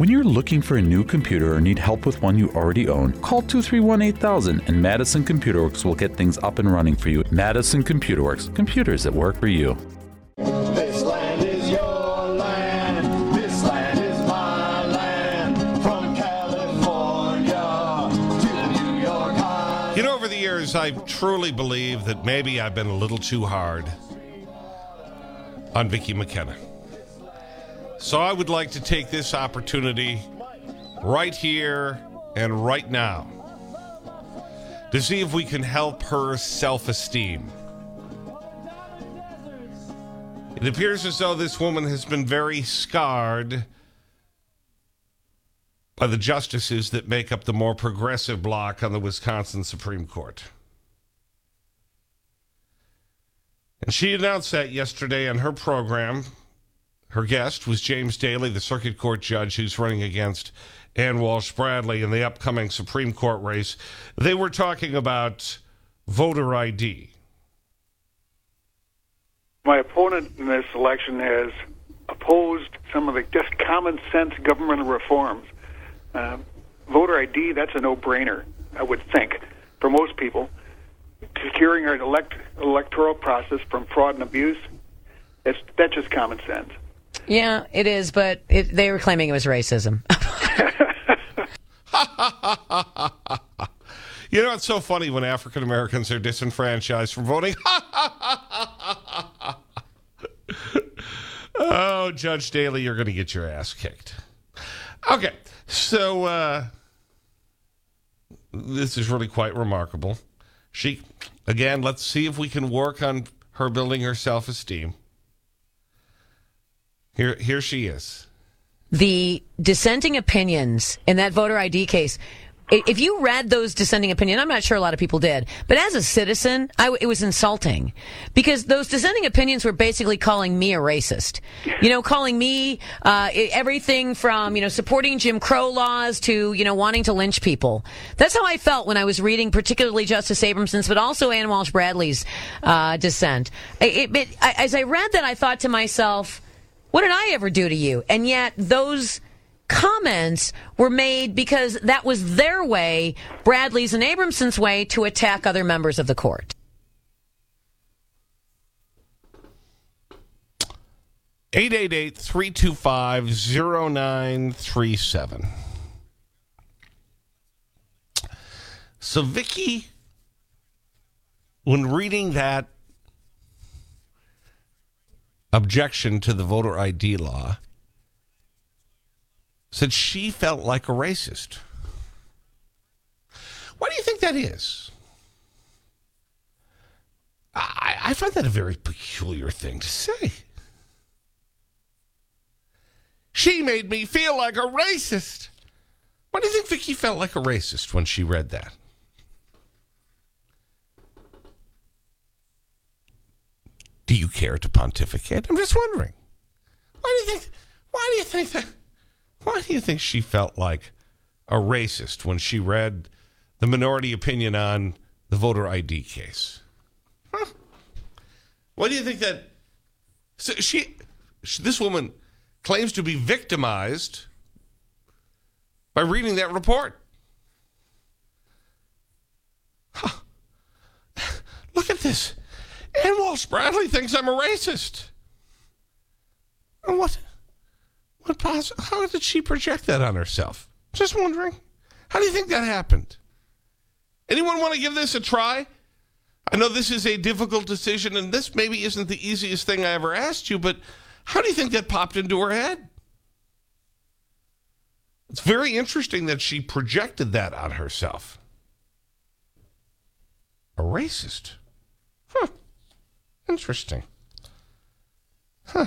When you're looking for a new computer or need help with one you already own, call 231 8000 and Madison Computer Works will get things up and running for you. Madison Computer Works, computers that work for you. This land is your land. This land is my land. From California to New York High. You know, over the years, I truly believe that maybe I've been a little too hard on Vicki McKenna. So I would like to take this opportunity right here and right now to see if we can help her self esteem. It appears as though this woman has been very scarred by the justices that make up the more progressive bloc on the Wisconsin Supreme Court. And she announced that yesterday on her program. Her guest was James Daley, the circuit court judge who's running against Ann Walsh Bradley in the upcoming Supreme Court race. They were talking about voter ID. my opponent in this election has opposed some of the just common sense government reforms. Uh, voter ID, that's a no brainer, I would think, for most people. Securing our elect- electoral process from fraud and abuse, it's, that's just common sense. Yeah, it is, but it, they were claiming it was racism. You know, it's so funny when African Americans are disenfranchised from voting. oh, Judge Daley, you're going to get your ass kicked. Okay, so uh, this is really quite remarkable. She, again, let's see if we can work on her building her self esteem. Here, here she is. the dissenting opinions in that voter ID case. If you read those dissenting opinions, I'm not sure a lot of people did, but as a citizen, I it was insulting because those dissenting opinions were basically calling me a racist. You know, calling me uh, everything from you know supporting Jim Crow laws to you know wanting to lynch people. That's how I felt when I was reading, particularly Justice Abrahamson's, but also Ann Walsh Bradley's uh, dissent. It, it, as I read that, I thought to myself. What did I ever do to you? And yet those comments were made because that was their way, Bradley's and Abrahamson's way, to attack other members of the court. 888-325-0937. So Vicki, when reading that objection to the voter ID law, said she felt like a racist. Why do you think that is? I, I find that a very peculiar thing to say. She made me feel like a racist. Why do you think Vicki felt like a racist when she read that? Do you care to pontificate? I'm just wondering. Why do you think why do you think that why do you think she felt like a racist when she read the minority opinion on the voter ID case? Huh? Why do you think that so she, she this woman claims to be victimized by reading that report? Huh. Look at this. Ann Walsh Bradley thinks I'm a racist. And What? What poss- How did she project that on herself? Just wondering. How do you think that happened? Anyone want to give this a try? I know this is a difficult decision, and this maybe isn't the easiest thing I ever asked you, but how do you think that popped into her head? It's very interesting that she projected that on herself. A racist. Huh. Interesting. Huh.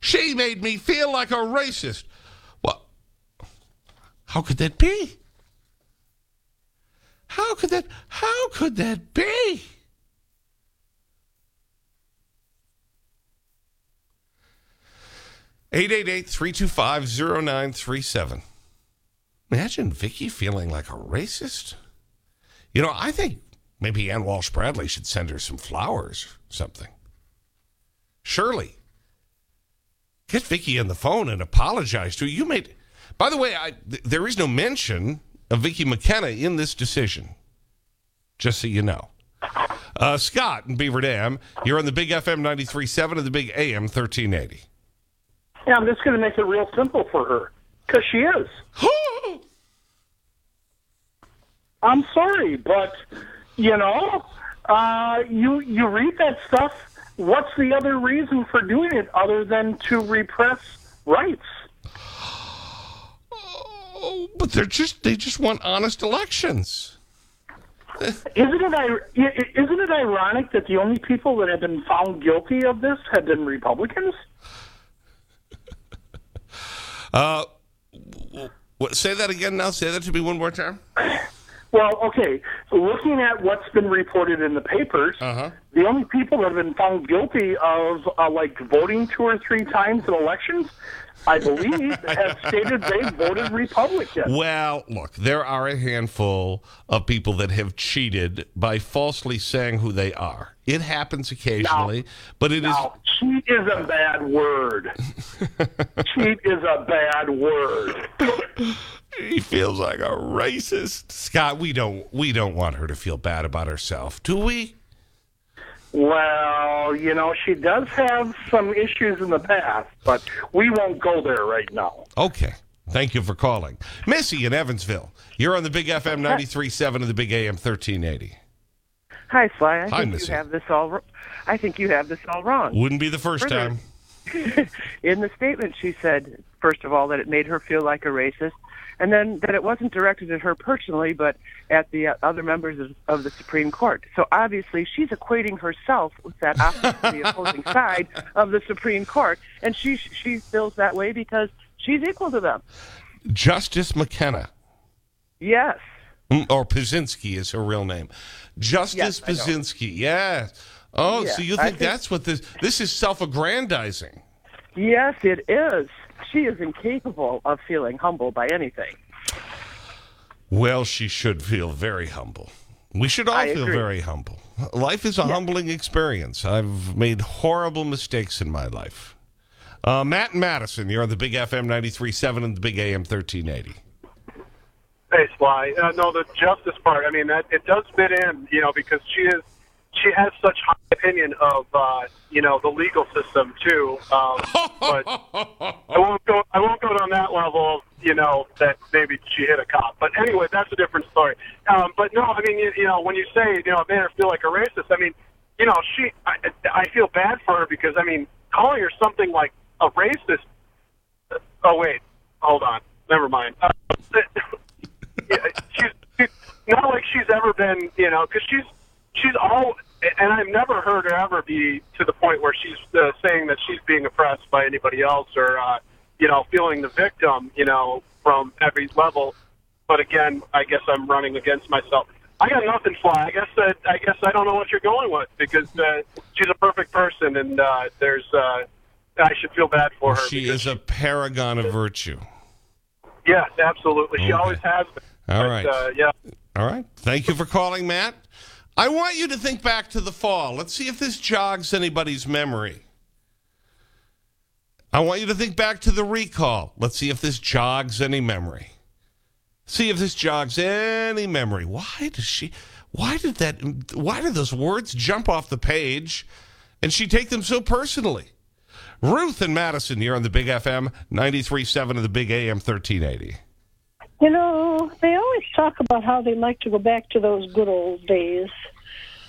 She made me feel like a racist. Well, how could that be? How could that how could that be? Eight eight eight three two five zero nine three seven. Imagine Vicki feeling like a racist. You know, I think maybe Ann Walsh Bradley should send her some flowers something. Shirley, get Vicki on the phone and apologize to her. You made By the way, I, th there is no mention of Vicki McKenna in this decision. Just so you know. Uh, Scott in Beaver Dam, you're on the Big FM 93.7 and the Big AM 1380. Yeah, I'm just going to make it real simple for her because she is. I'm sorry, but you know, uh, you you read that stuff. What's the other reason for doing it other than to repress rights? Oh, but they're just, they just want honest elections. Isn't it isn't it ironic that the only people that have been found guilty of this have been Republicans? Uh, what, say that again now. Say that to me one more time. Well, okay. Looking at what's been reported in the papers, Uh-huh. the only people that have been found guilty of uh, like voting two or three times in elections, I believe, have stated they voted Republican. Well, look, there are a handful of people that have cheated by falsely saying who they are. It happens occasionally, but it is. Cheat is a bad word. cheat is a bad word. He feels like a racist. Scott, we don't we don't want her to feel bad about herself, do we? Well, you know, she does have some issues in the past, but we won't go there right now. Okay. Thank you for calling. Missy in Evansville. You're on the Big FM 93.7 and the Big AM 1380. Hi, Sly. I Hi, think Missy. you have this all. I think you have this all wrong. Wouldn't be the first Further- time. In the statement, she said, first of all, that it made her feel like a racist, and then that it wasn't directed at her personally, but at the uh, other members of, of the Supreme Court. So obviously, she's equating herself with that opposite, the opposing side of the Supreme Court, and she she feels that way because she's equal to them. Justice McKenna. Yes. Mm, Or Pazinski is her real name. Justice Yes, Pazinski. Yes. Oh, Yeah, so you think, think- that's what this this is self-aggrandizing. Yes, it is. She is incapable of feeling humble by anything. Well, she should feel very humble. We should all I feel agree. very humble. Life is a humbling experience. I've made horrible mistakes in my life. Uh, Matt and Madison, you're on the Big FM 93.7 and the Big AM 1380. Hey, Sly. Uh, no, the justice part. I mean, that it does fit in, you know, because she is she has such high opinion of uh, you know the legal system too. Um, but I won't go. I won't go down that level. Of, you know that maybe she hit a cop. But anyway, that's a different story. Um, but no, I mean, you, you know, when you say you know it made her feel like a racist, I mean, you know, she. I, I feel bad for her because I mean, calling her something like a racist. Oh wait, hold on. Never mind. Uh, yeah, she's, she's not like she's ever been, you know, because she's she's all, and I've never heard her ever be to the point where she's uh, saying that she's being oppressed by anybody else or, uh, you know, feeling the victim, you know, from every level. But again, I guess I'm running against myself. I got nothing, Sly. I guess that I guess I don't know what you're going with because uh, she's a perfect person, and uh, there's uh, I should feel bad for her. She is a paragon of virtue. Yes, absolutely. She always has been. All but, right. Uh, yeah. All right. Thank you for calling, Matt. I want you to think back to the fall. Let's see if this jogs anybody's memory. I want you to think back to the recall. Let's see if this jogs any memory. See if this jogs any memory. Why does she, why did that, why did those words jump off the page and she take them so personally? Ruth and Madison here on the Big FM 93.7 of the Big AM 1380. You know, they always talk about how they like to go back to those good old days.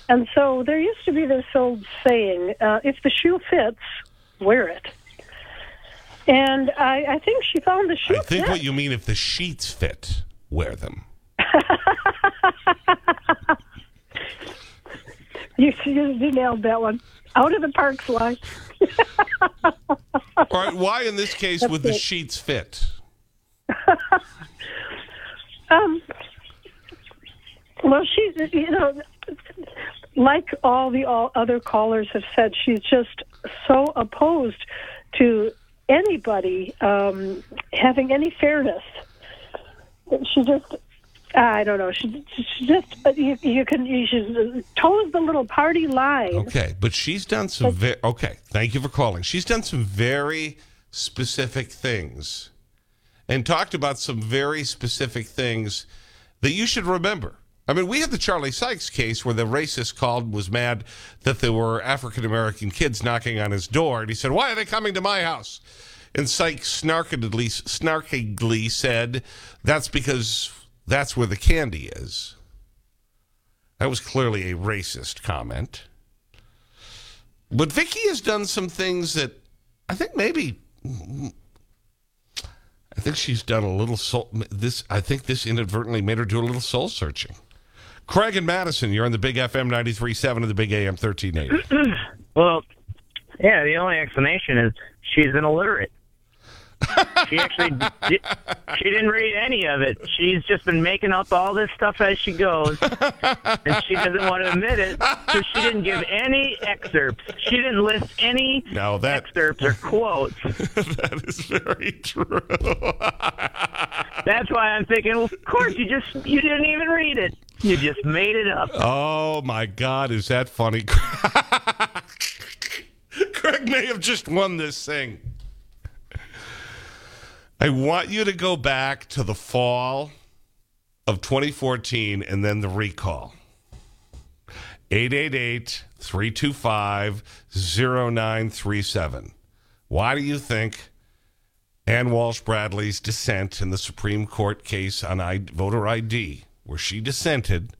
And so there used to be this old saying uh, if the shoe fits, wear it. And I, I think she found the shoe I think fit. what you mean if the sheets fit, wear them. you, you, nailed that one. Out of the park Sly. All right, why in this case would the it. sheets fit? Um, well, she's, you know, like all the all other callers have said, she's just so opposed to anybody um, having any fairness. She just, I don't know. She, she just, you, you can, you should toes the little party line. Okay, but she's done some very, okay, thank you for calling. She's done some very specific things. And talked about some very specific things that you should remember. I mean, we had the Charlie Sykes case where the racist called was mad that there were African-American kids knocking on his door. And he said, why are they coming to my house? And Sykes snarkedly, said, that's because that's where the candy is. That was clearly a racist comment. But Vicki has done some things that I think maybe I think she's done a little soul this I think this inadvertently made her do a little soul searching. Craig and Madison, you're on the Big FM 93.7 and the Big AM 1380. Well, yeah, the only explanation is she's an illiterate. She actually di- she didn't read any of it. She's just been making up all this stuff as she goes, and she doesn't want to admit it. So she didn't give any excerpts. She didn't list any Now that excerpts or quotes. that is very true. That's why I'm thinking, well, of course you just you didn't even read it. You just made it up. Oh my God, is that funny? Craig may have just won this thing. I want you to go back to the fall of 2014 and then the recall. 888 325 0937. Why do you think Ann Walsh Bradley's dissent in the Supreme Court case on I, voter ID, where she dissented,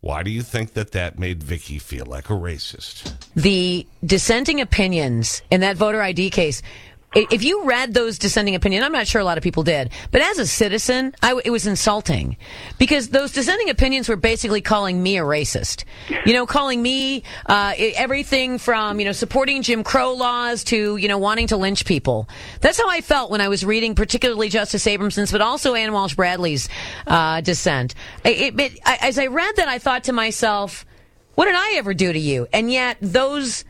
why do you think that that made Vicki feel like a racist? the dissenting opinions in that voter ID case. If you read those dissenting opinions, I'm not sure a lot of people did, but as a citizen, I it was insulting because those dissenting opinions were basically calling me a racist. You know, calling me uh, everything from you know supporting Jim Crow laws to you know wanting to lynch people. That's how I felt when I was reading, particularly Justice Abrahamson's, but also Ann Walsh Bradley's uh, dissent. It, it, I, as I read that, I thought to myself. What did I ever do to you? And yet those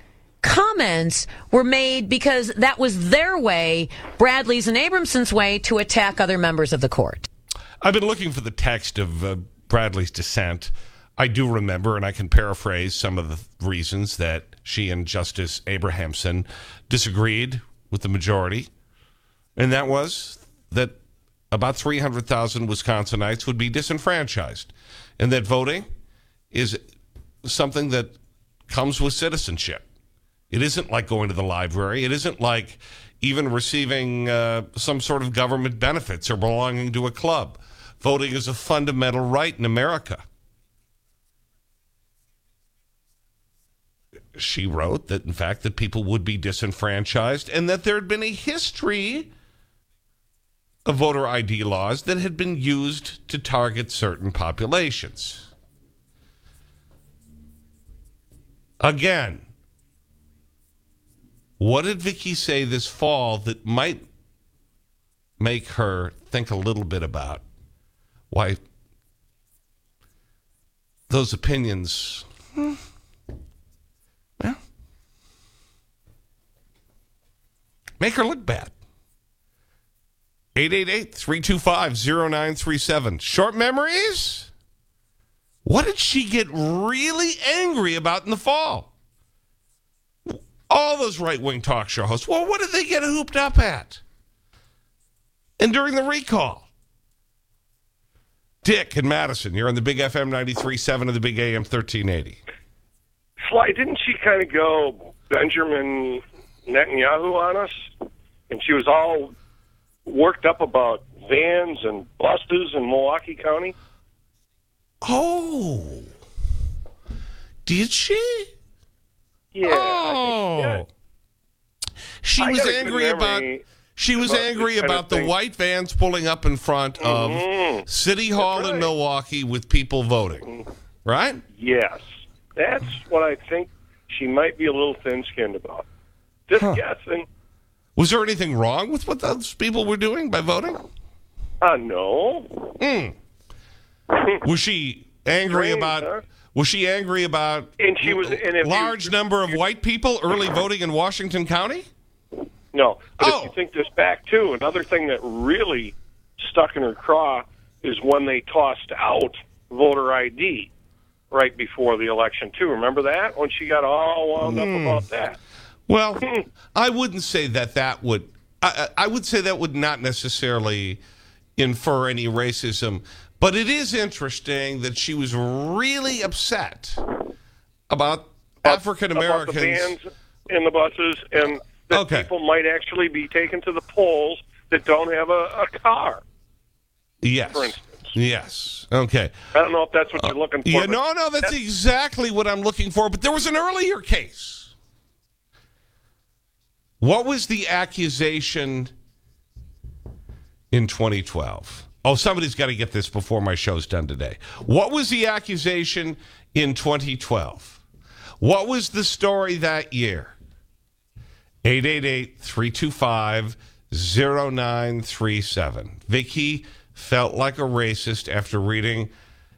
comments were made because that was their way, Bradley's and Abrahamson's way, to attack other members of the court. I've been looking for the text of uh, Bradley's dissent. I do remember, and I can paraphrase some of the reasons that she and Justice Abrahamson disagreed with the majority. And that was that about 300,000 Wisconsinites would be disenfranchised, and that voting is something that comes with citizenship. It isn't like going to the library. It isn't like even receiving uh, some sort of government benefits or belonging to a club. Voting is a fundamental right in America. She wrote that, in fact, that people would be disenfranchised and that there had been a history of voter ID laws that had been used to target certain populations. Again, what did Vicki say this fall that might make her think a little bit about why those opinions, hmm, well, make her look bad? 888-325-0937. Short memories? What did she get really angry about in the fall? All those right-wing talk show hosts. Well, what did they get hooped up at? And during the recall? Dick and Madison, you're on the Big FM 93.7 of the Big AM 1380. Sly, didn't she kind of go Benjamin Netanyahu on us? And she was all worked up about vans and buses in Milwaukee County? Oh. Did she? Yeah. Oh. She I was got a good angry about she was angry about the white vans pulling up in front of Mhm. City Hall in. Milwaukee with people voting. Right? Yes. That's what I think she might be a little thin skinned about. Just guessing. Was there anything wrong with what those people were doing by voting? Uh, no. Hmm. Was she angry Strange, about huh? Was she angry about And she was- and if you- large number of white people early voting in Washington County? No. But Oh. if you oh. think this back, too, another thing that really stuck in her craw is when they tossed out voter ID right before the election, too. Remember that? When she got all wound up hmm. about that. Well, hmm. I wouldn't say that that would. I I would say that would not necessarily infer any racism. But it is interesting that she was really upset about African About the Americans. vans in the buses and that Okay. people might actually be taken to the polls that don't have a, a car. Yes. For instance. Yes. Okay. I don't know if that's what you're uh, looking for. Yeah, no, no, that's exactly what I'm looking for. But there was an earlier case. What was the accusation in 2012? Oh, somebody's got to get this before my show's done today. What was the accusation in 2012? What was the story that year? 888-325-0937. Vicki felt like a racist after reading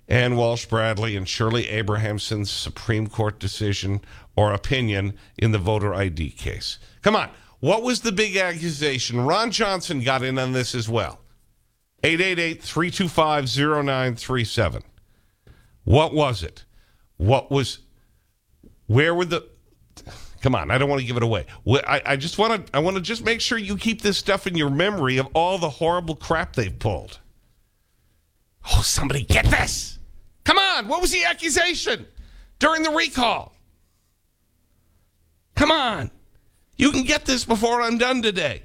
Ann Walsh Bradley and Shirley Abrahamson's Supreme Court decision or opinion in the voter ID case. Come on. What was the big accusation? Ron Johnson got in on this as well. 888-325-0937. What was it? What was... Where were the... Come on, I don't want to give it away. I, I just want to I want to just make sure you keep this stuff in your memory of all the horrible crap they've pulled. Oh, somebody get this. Come on, what was the accusation during the recall? Come on. You can get this before I'm done today.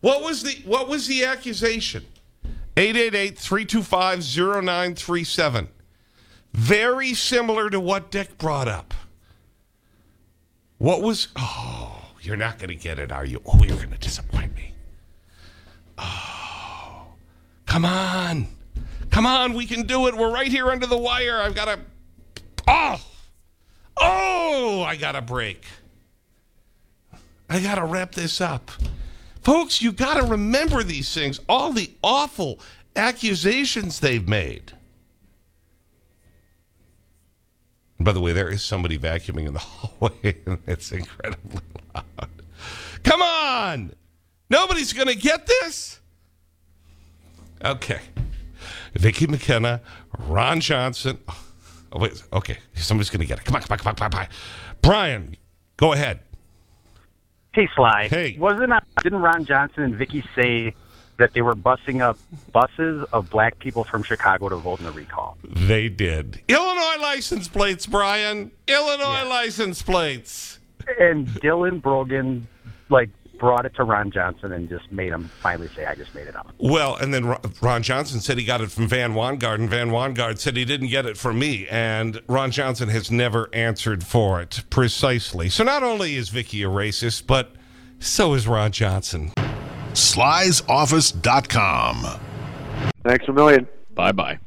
What was the what was the accusation? 888-325-0937. Very similar to what Dick brought up. What was Oh, you're not going to get it, are you? Oh, you're going to disappoint me. Oh. Come on. Come on, we can do it. We're right here under the wire. I've got to Oh. Oh, I got to break. I got to wrap this up. Folks, you got to remember these things, all the awful accusations they've made. By the way, there is somebody vacuuming in the hallway, and it's incredibly loud. Come on! Nobody's going to get this? Okay. Vicki McKenna, Ron Johnson. Oh, wait. Okay. Somebody's going to get it. Come on, come on, come on, come on, come on. Brian, go ahead. Hey, Sly. Hey. Wasn't uh, didn't Ron Johnson and Vicki say that they were busing up buses of black people from Chicago to vote in the recall? They did. Illinois license plates, Brian. Illinois license plates. And Dylan Brogan, like, brought it to Ron Johnson and just made him finally say, "I just made it up." Well, and then Ron- Ron Johnson said he got it from Van Wanggaard, and Van Wanggaard said he didn't get it from me, and Ron Johnson has never answered for it precisely. So not only is Vicki a racist, but so is Ron Johnson. Sly'sOffice.com. Thanks a million. Bye bye.